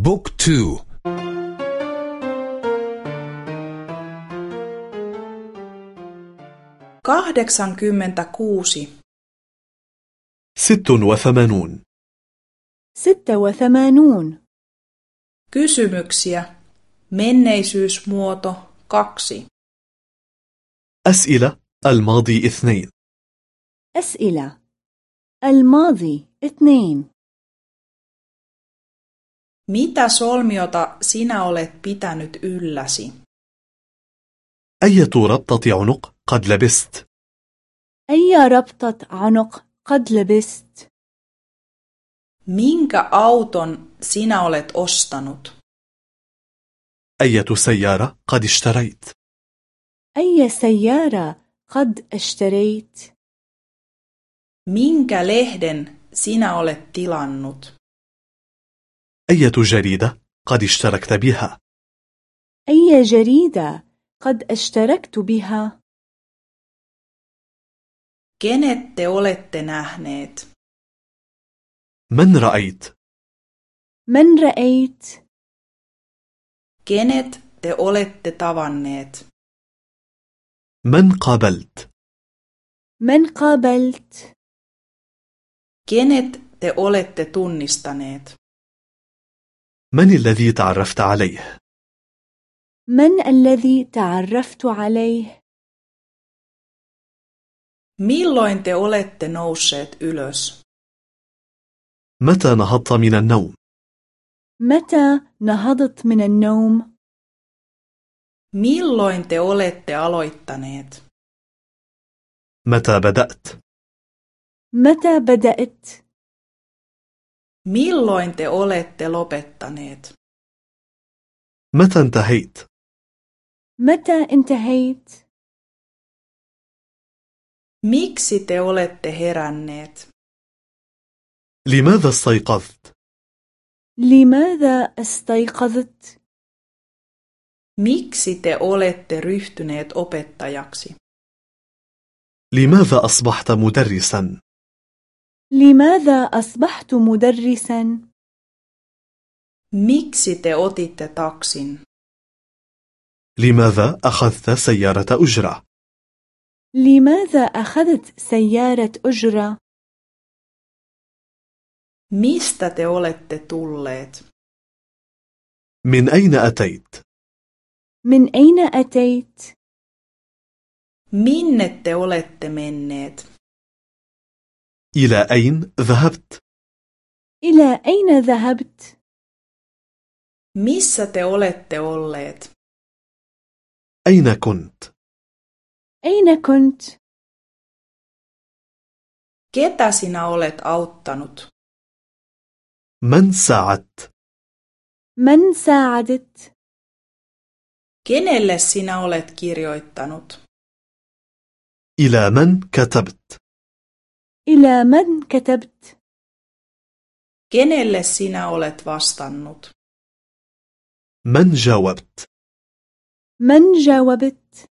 book two. kahdeksankymmentäkuusi. ست وثمانون ستة وثمانون kysymyksiä. Menneisyysmuoto kaksi. أسئلة الماضي اثنين أسئلة الماضي اثنين Mitä solmiota sinä olet pitänyt ylläsi? أية ربطة عنق قد لبست أي ربطة عنق قد لبست؟ Minkä auton sinä olet ostanut? أية سيارة قد اشتريت أي سيارة قد اشتريت؟ Minkä lehden sinä olet tilannut? أي جريدة قد اشتركت بها؟ أي جريدة قد اشتركت بها؟ كنت تولت نحنت؟ من رأيت؟ من رأيت؟ كنت تولت تطوانت؟ من قابلت؟ من قابلت؟ كنت te olette. من الذي تعرفت عليه من الذي تعرفت عليه؟ Milloin te olette nousseet ylös? متى نهضت من النوم متى نهضت من النوم؟ Milloin te olette aloittaneet? متى بدأت متى بدأت؟ Milloin te olette lopettaneet? متى انتهيت متى انتهيت؟ Miksi te olette heränneet? لماذا استيقظت لماذا استيقظت؟ Miksi te olette ryhtyneet opettajaksi? لماذا أصبحت مدرسا لماذا أصبحت مدرسا؟ Miksi te otitte taksin? لماذا أخذت سيارة أجرة لماذا أخذت سيارة أجرة؟ Mistä te olette tulleet? من أين أتيت من أين أتيت؟ Minne te olette menneet? إلى أين ذهبت إلى أين ذهبت؟ Missä te olette olleet? أين كنت أين كنت؟ Ketä sinä olet auttanut? من ساعدت من ساعدت؟ Kenelle sinä olet kirjoittanut? إلى من كتبت إلى من كتبت؟ Kenelle sinä olet vastannut? من جاوبت من جاوبت؟